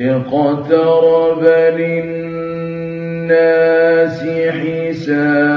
اقترب للناس حساب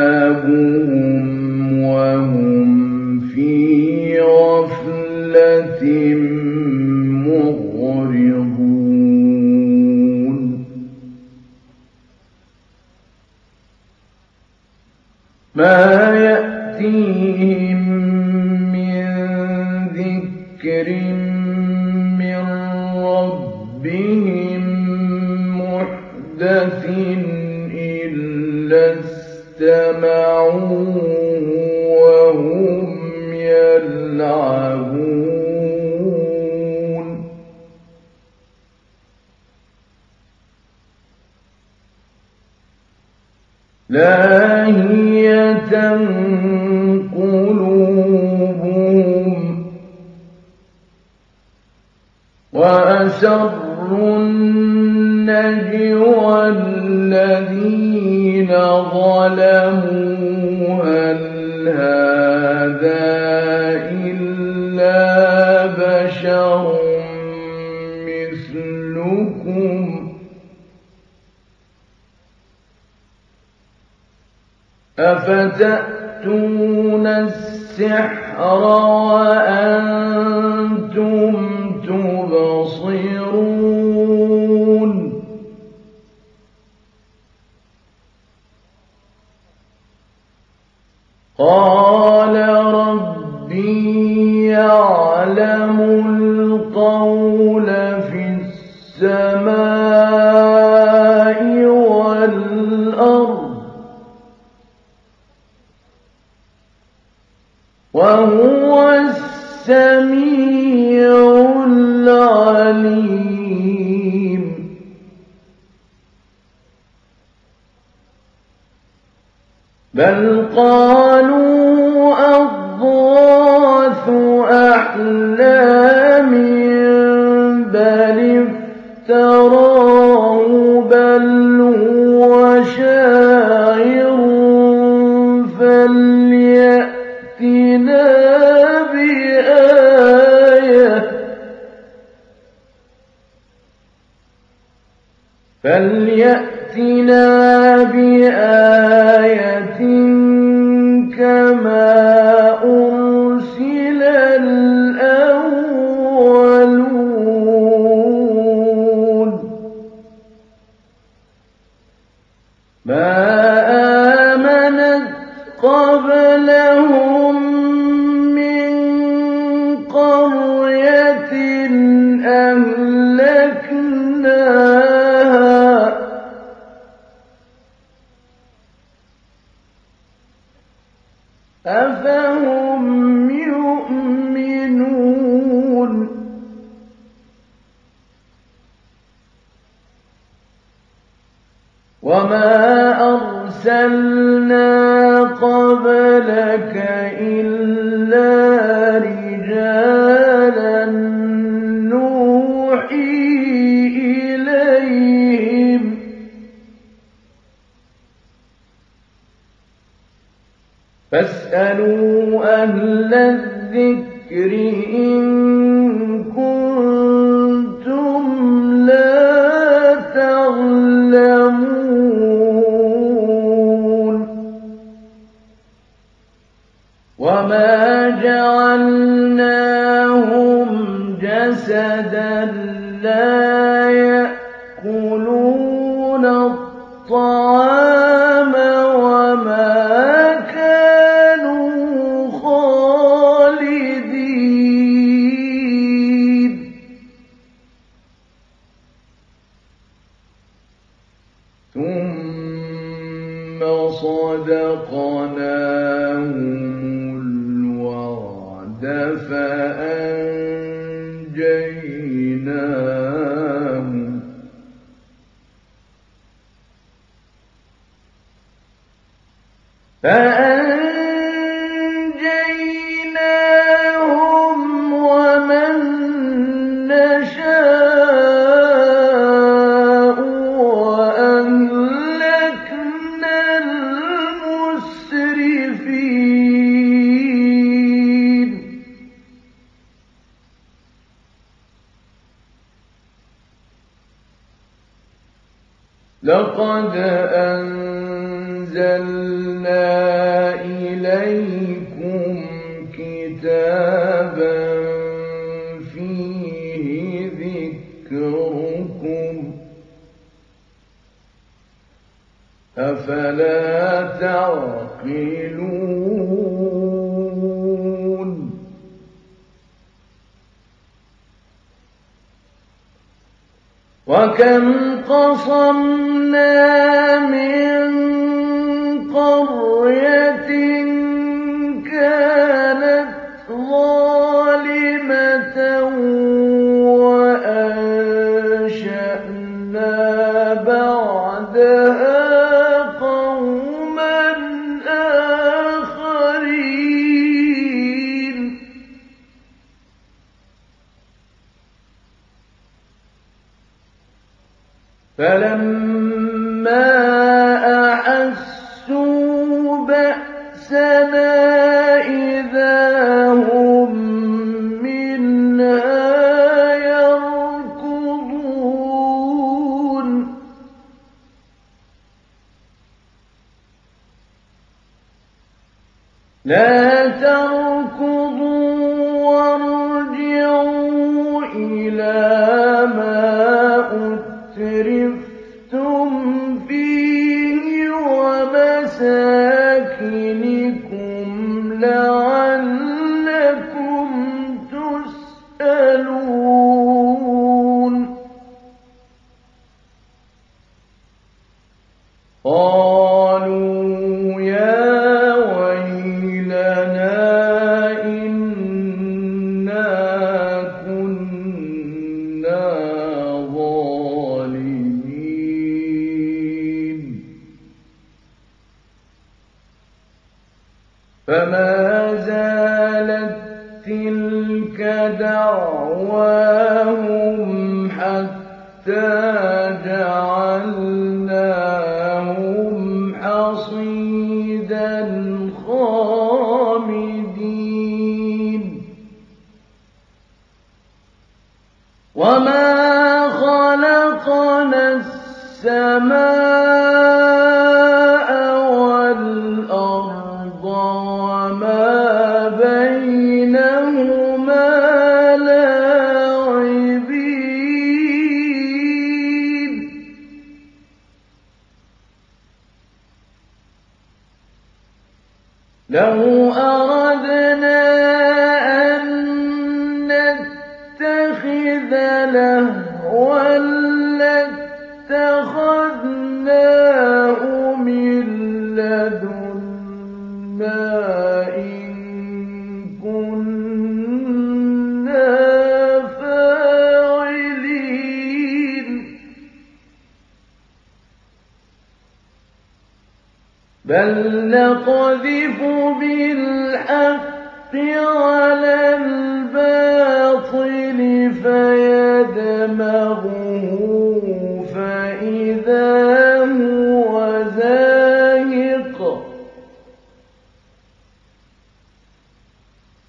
بل قالوا أضغاث أحلام بل افتراه بل هو شاعر فليأتنا بآية فليأتنا بآية كما أمر لا تركوا نقذف بالحق على الباطل فيدمغه فإذا هو زاهق.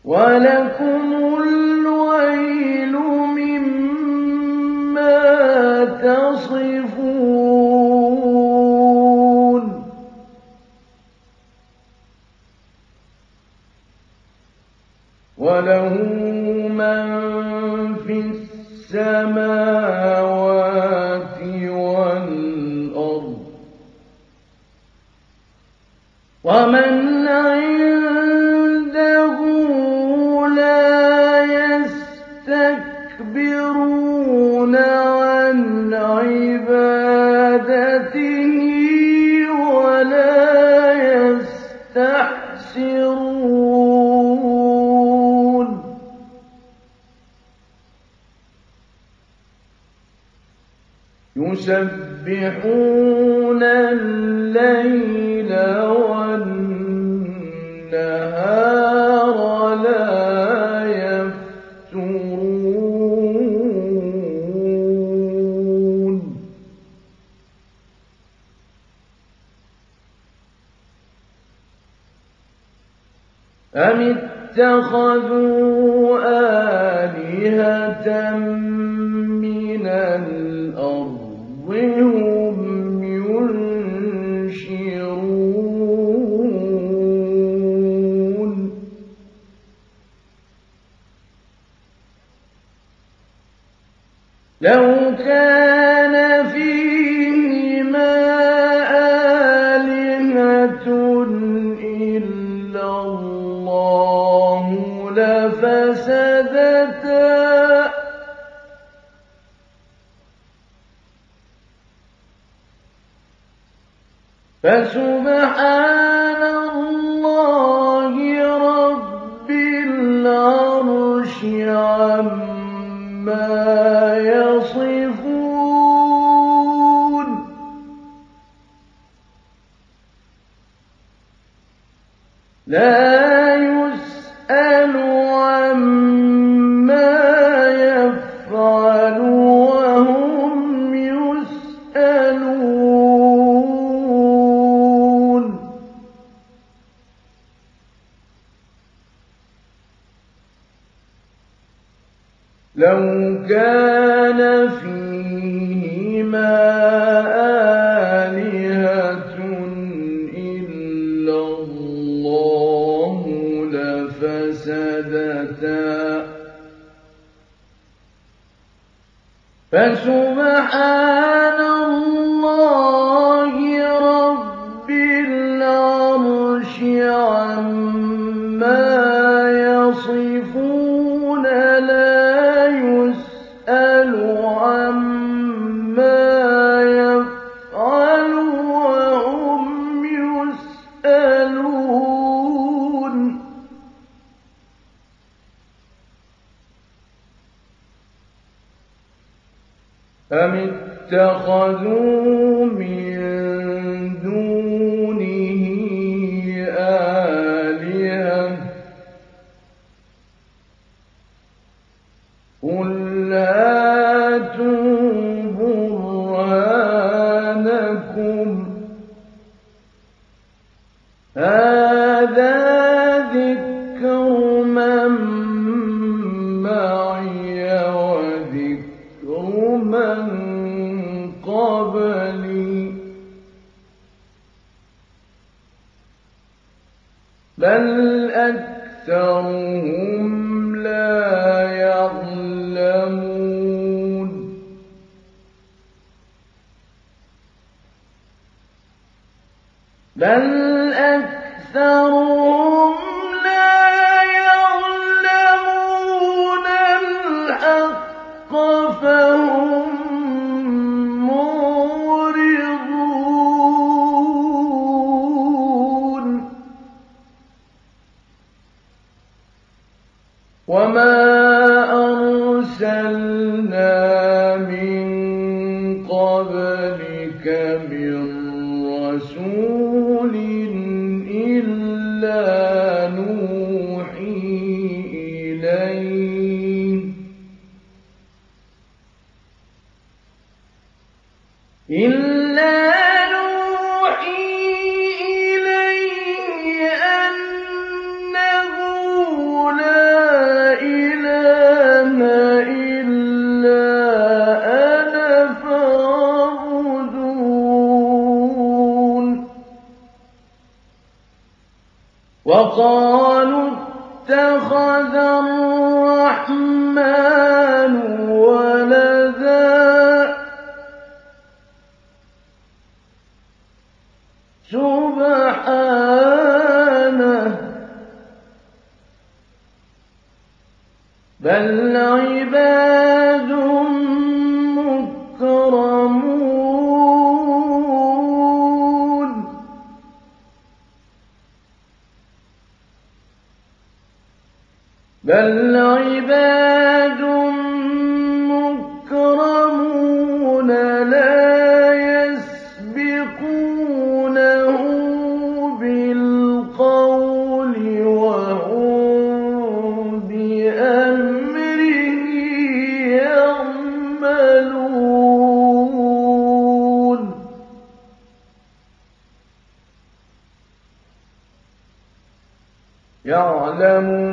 ولكم الويل مما ترى وله من في السماوات والأرض ومن يسبحون الليل والنهار لا يفترون. أم اتخذوا لو كان آلهة إلا الله لفسدتا ۚ. فسبحان لي بل أكثرهم لا يعلمون. بل أكثرهم 我们 قضى بل عباد مكرمون لا يسبقونه بالقول وهم بأمره يعملون يعلمون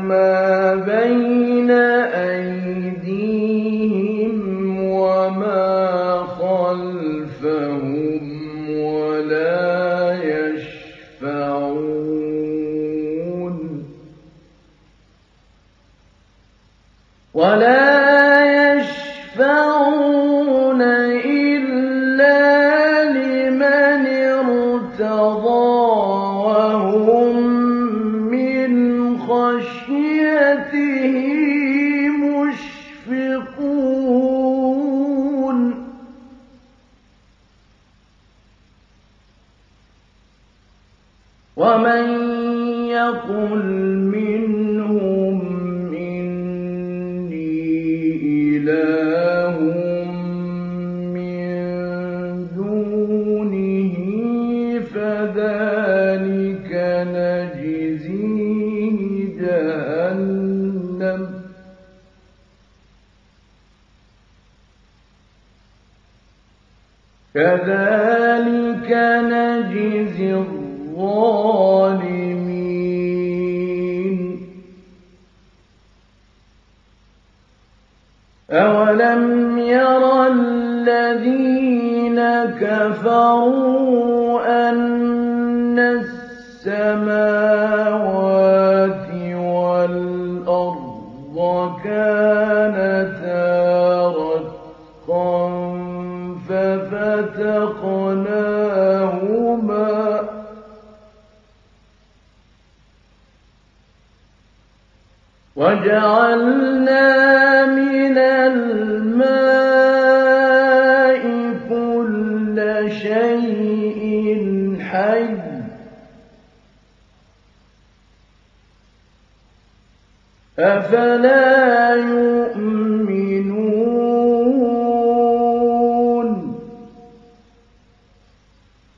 أفلا يؤمنون؟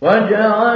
وجعلنا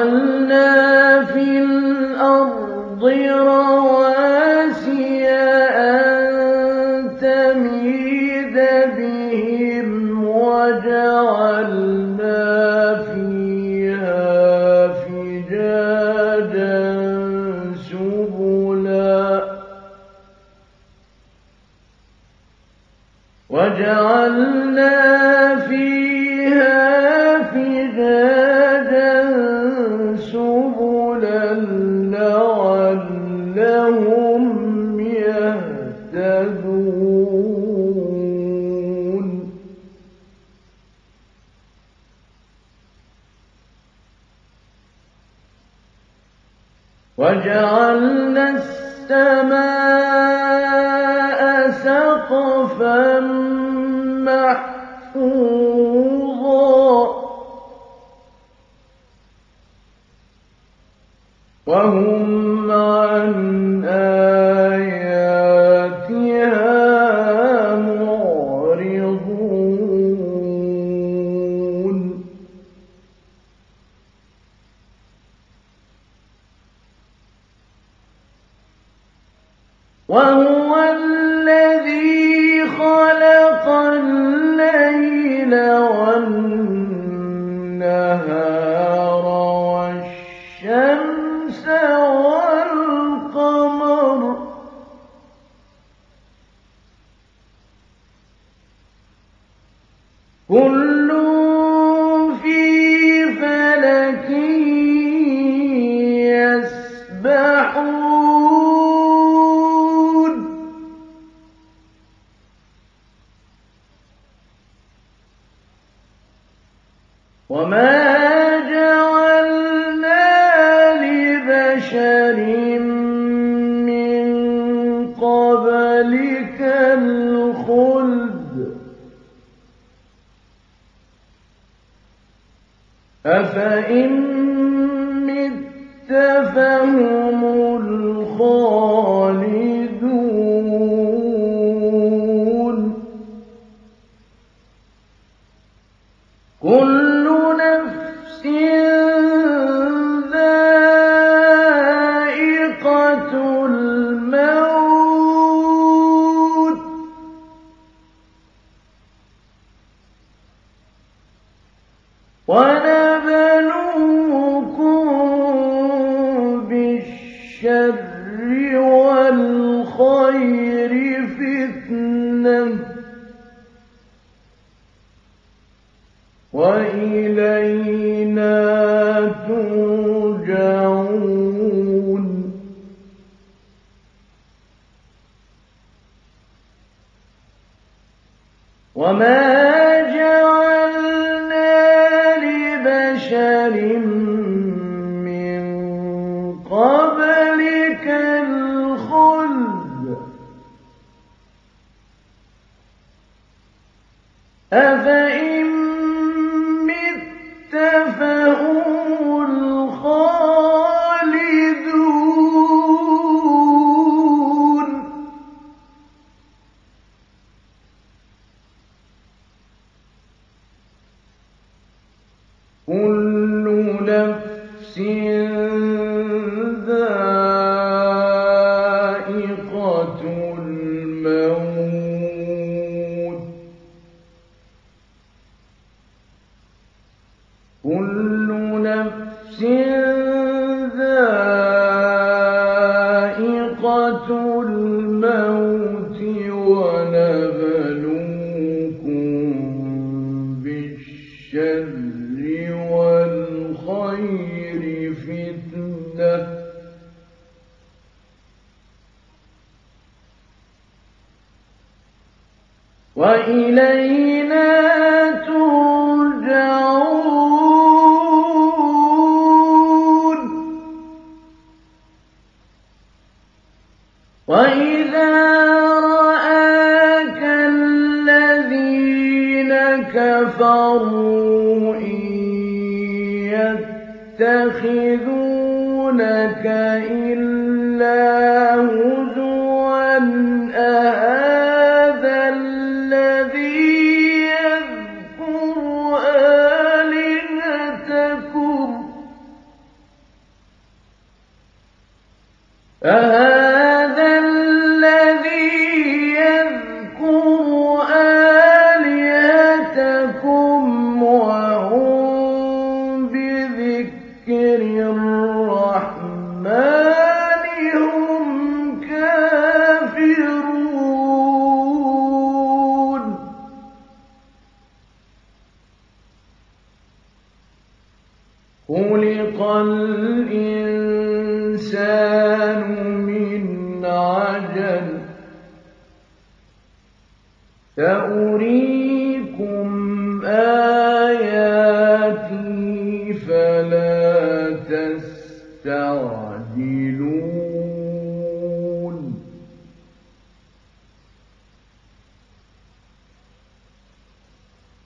ذائقة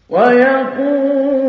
ويقولون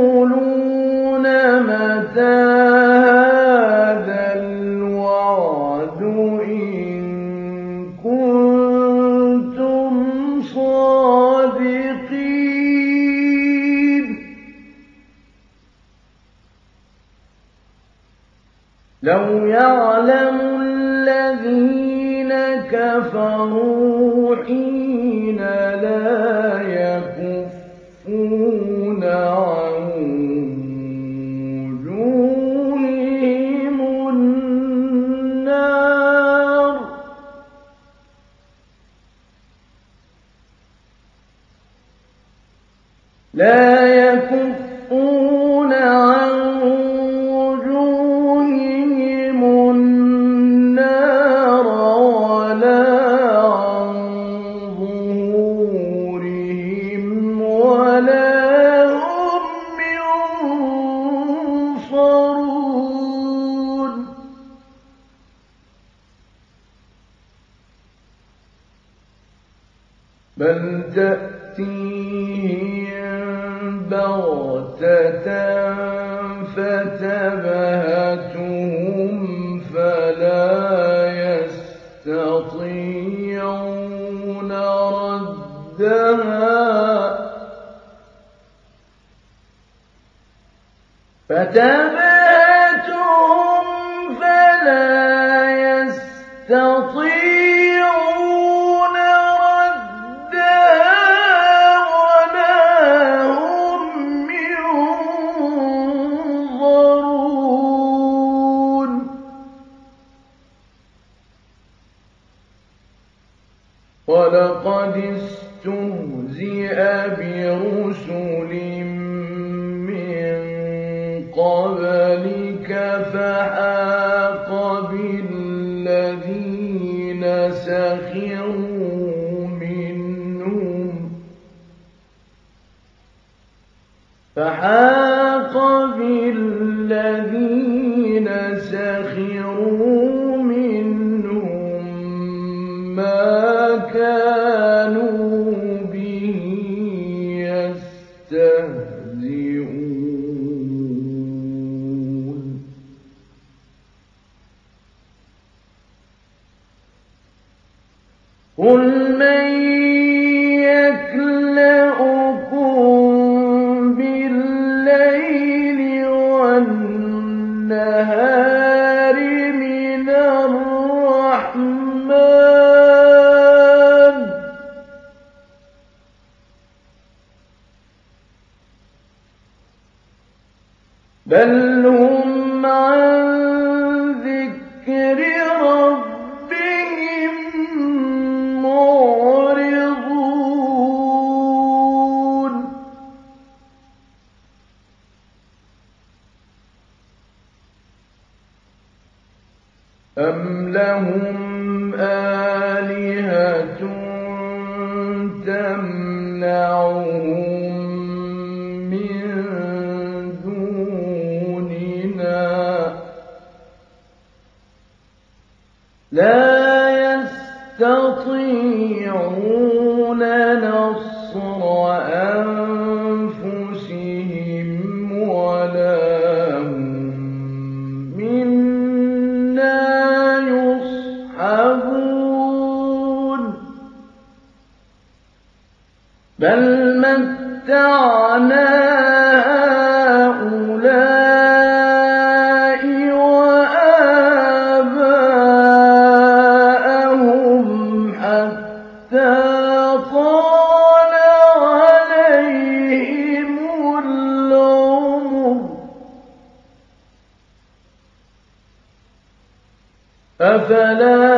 أفلا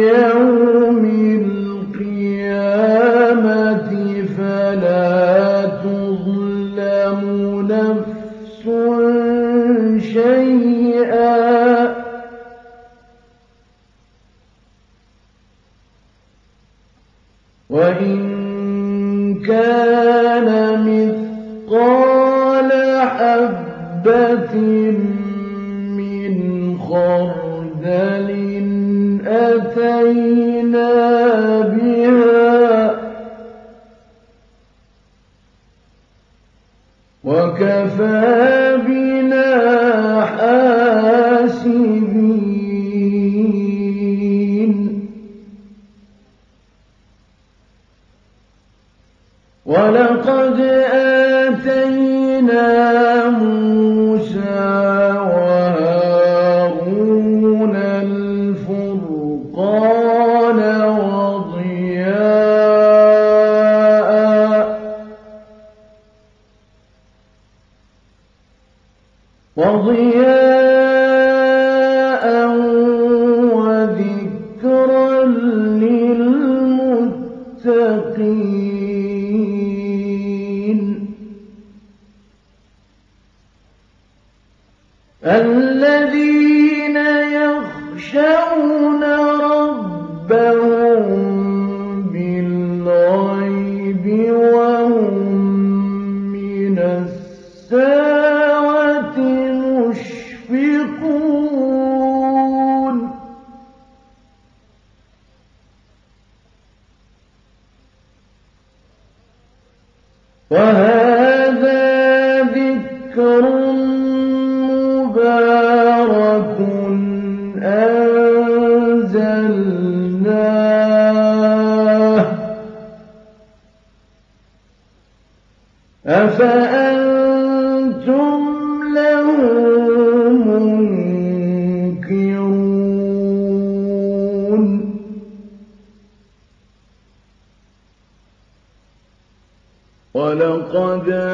ليوم أفأنتم له منكرون؟ ولقد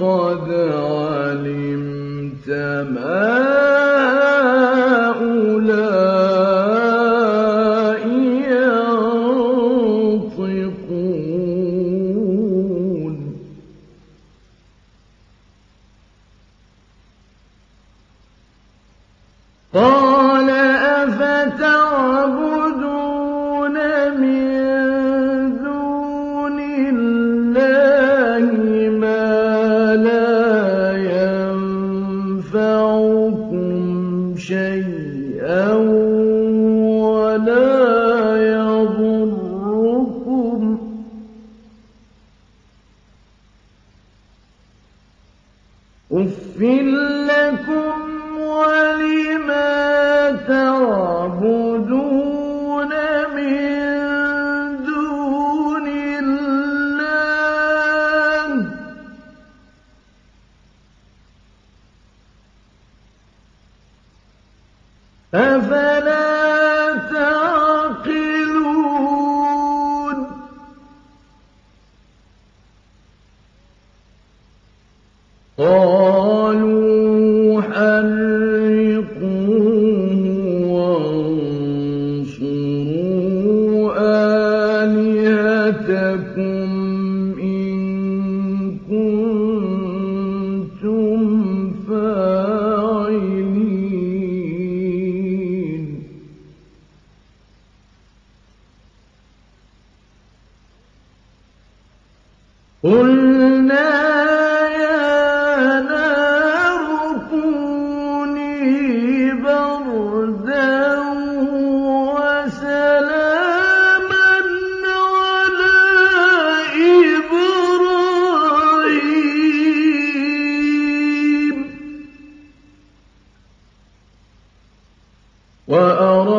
لَقَدْ وَأَرَادُوا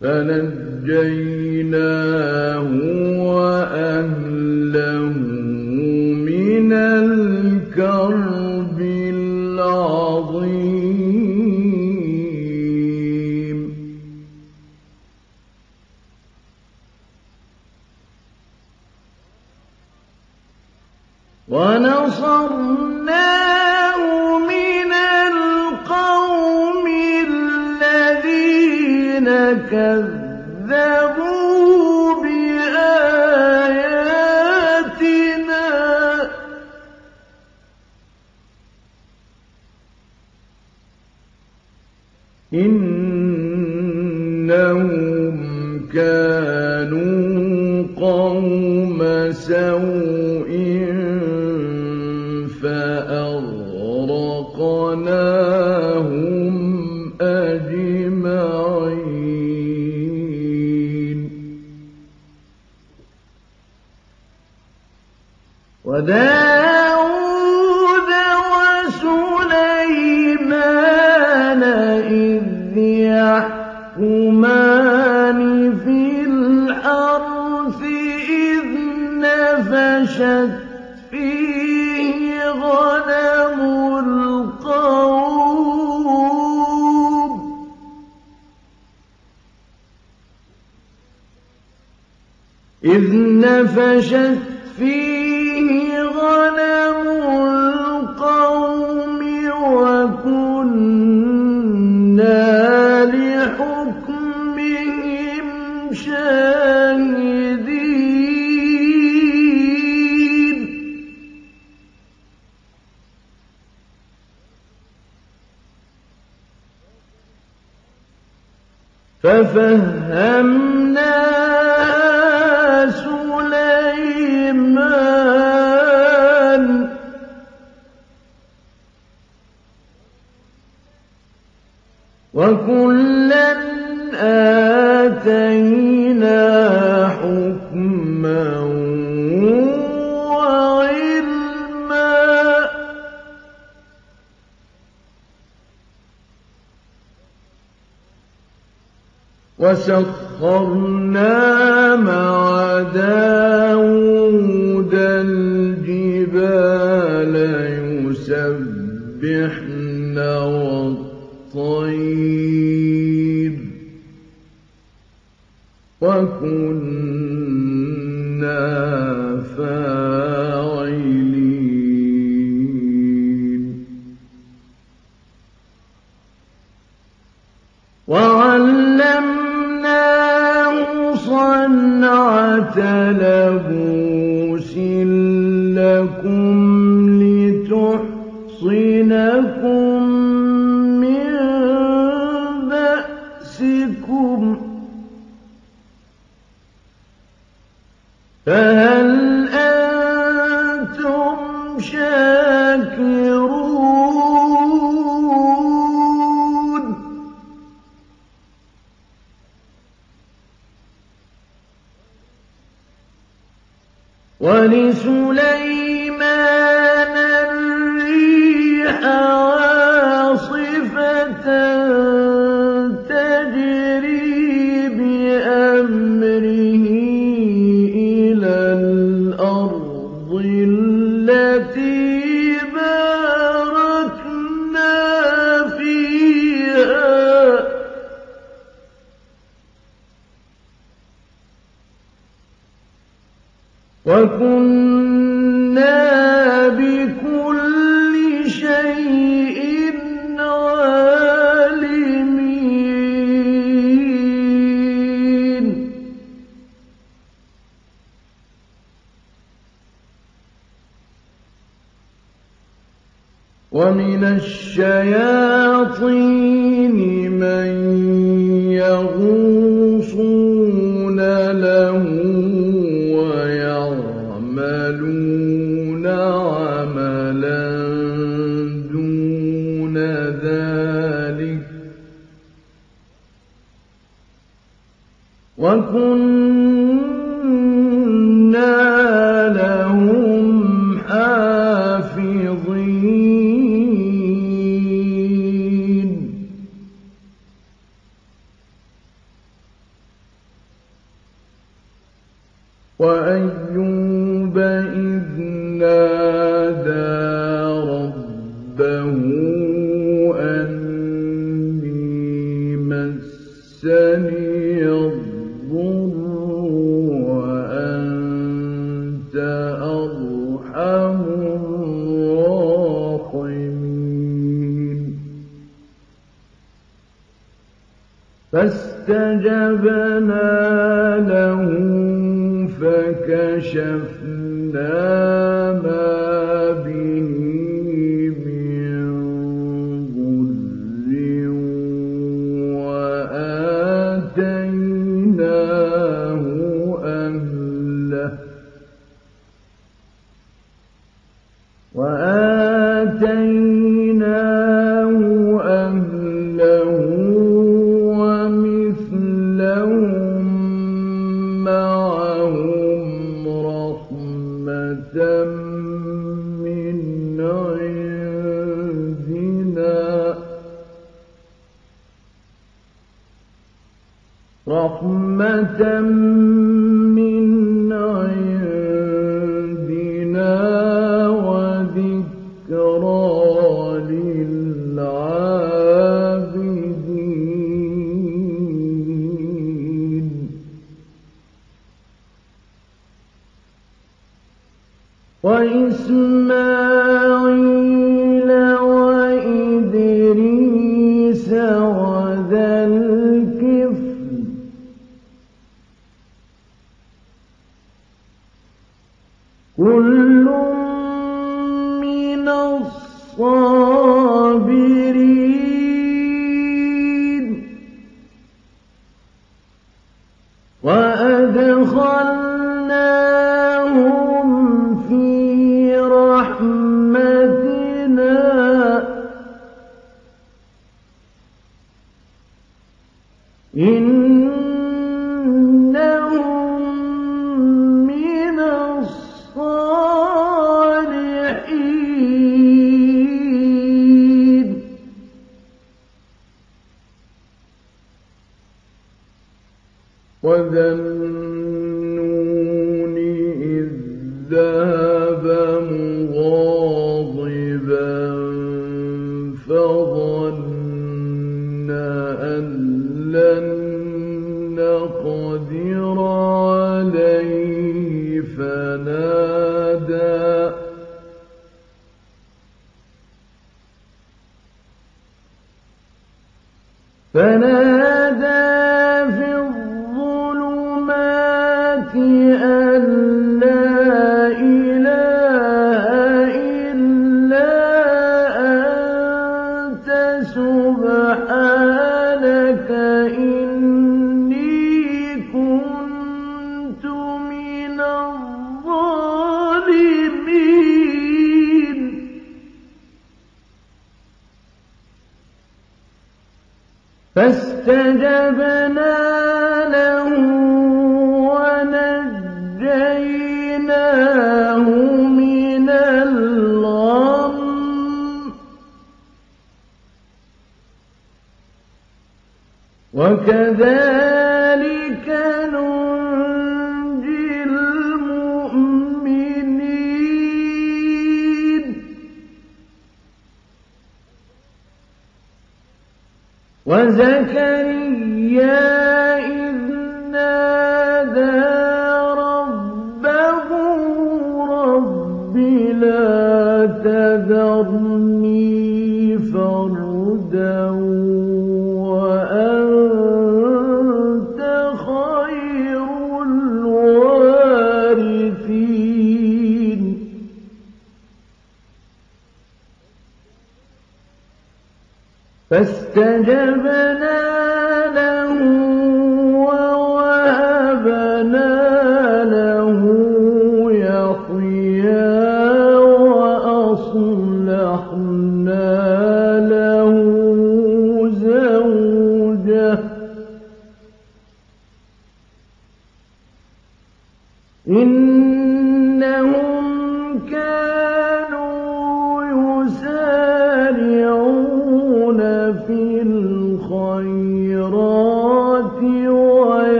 فنجيناه الشَّيَاطِينِ رَحْمَةً فاستجبنا ونجيناه من الغم. وكذلك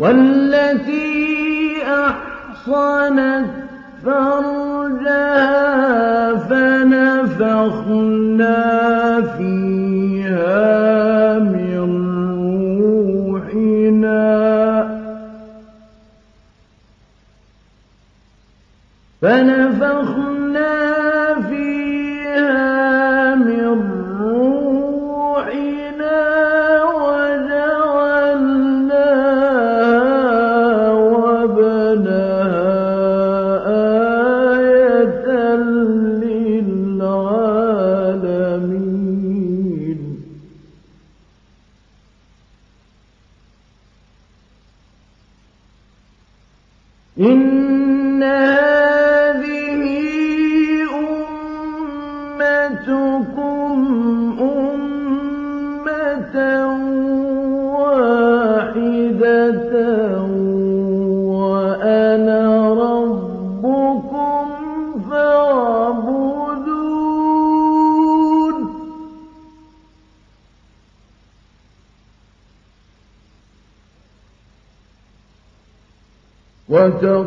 والتي أحصنت فرجها فنفخنا فيها من روحنا. فنفخنا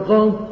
خلق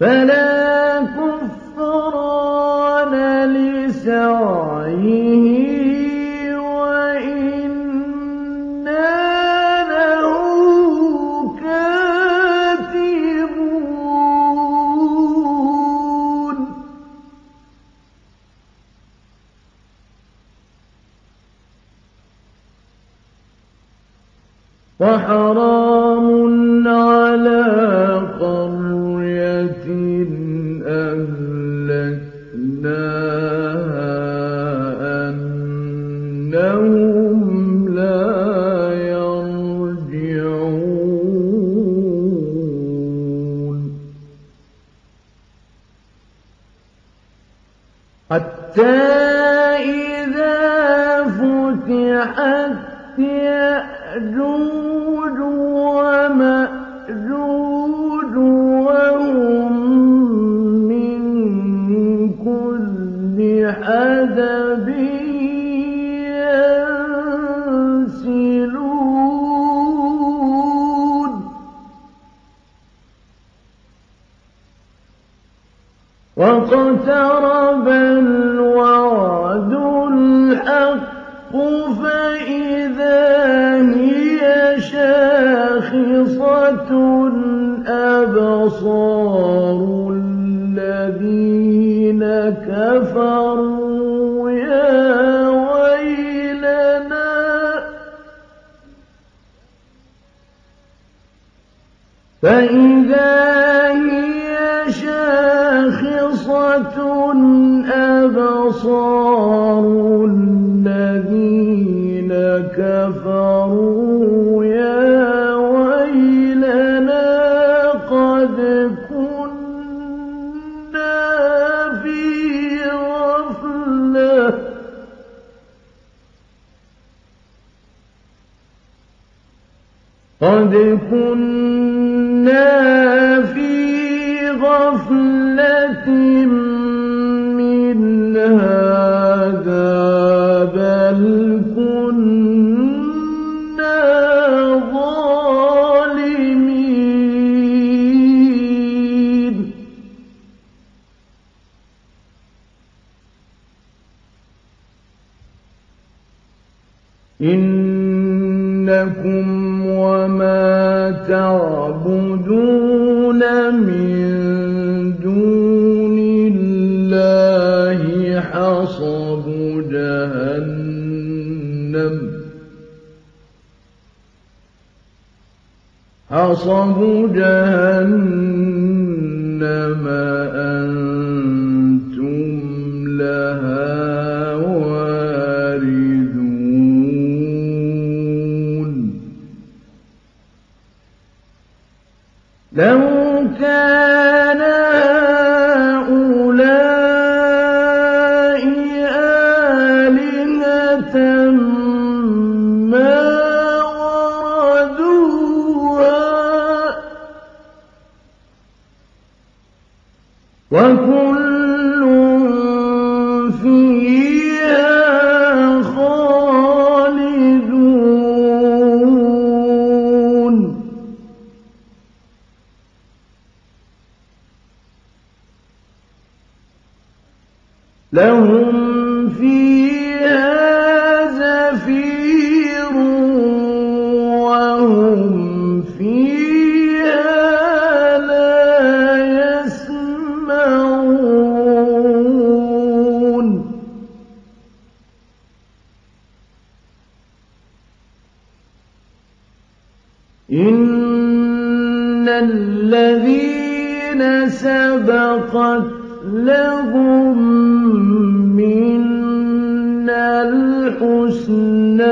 فلا قد كنا إن الذين سبقت لهم منا الحسنى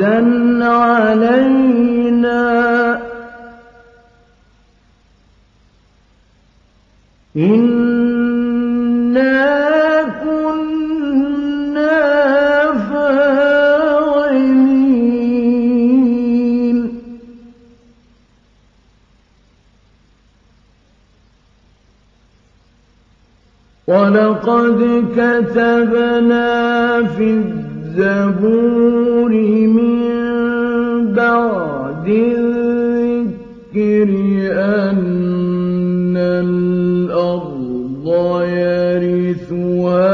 عهدا علينا إنا كنا فاعلين ولقد كتبنا في الدنيا الزبور من بعد الذكر أن الأرض يرثها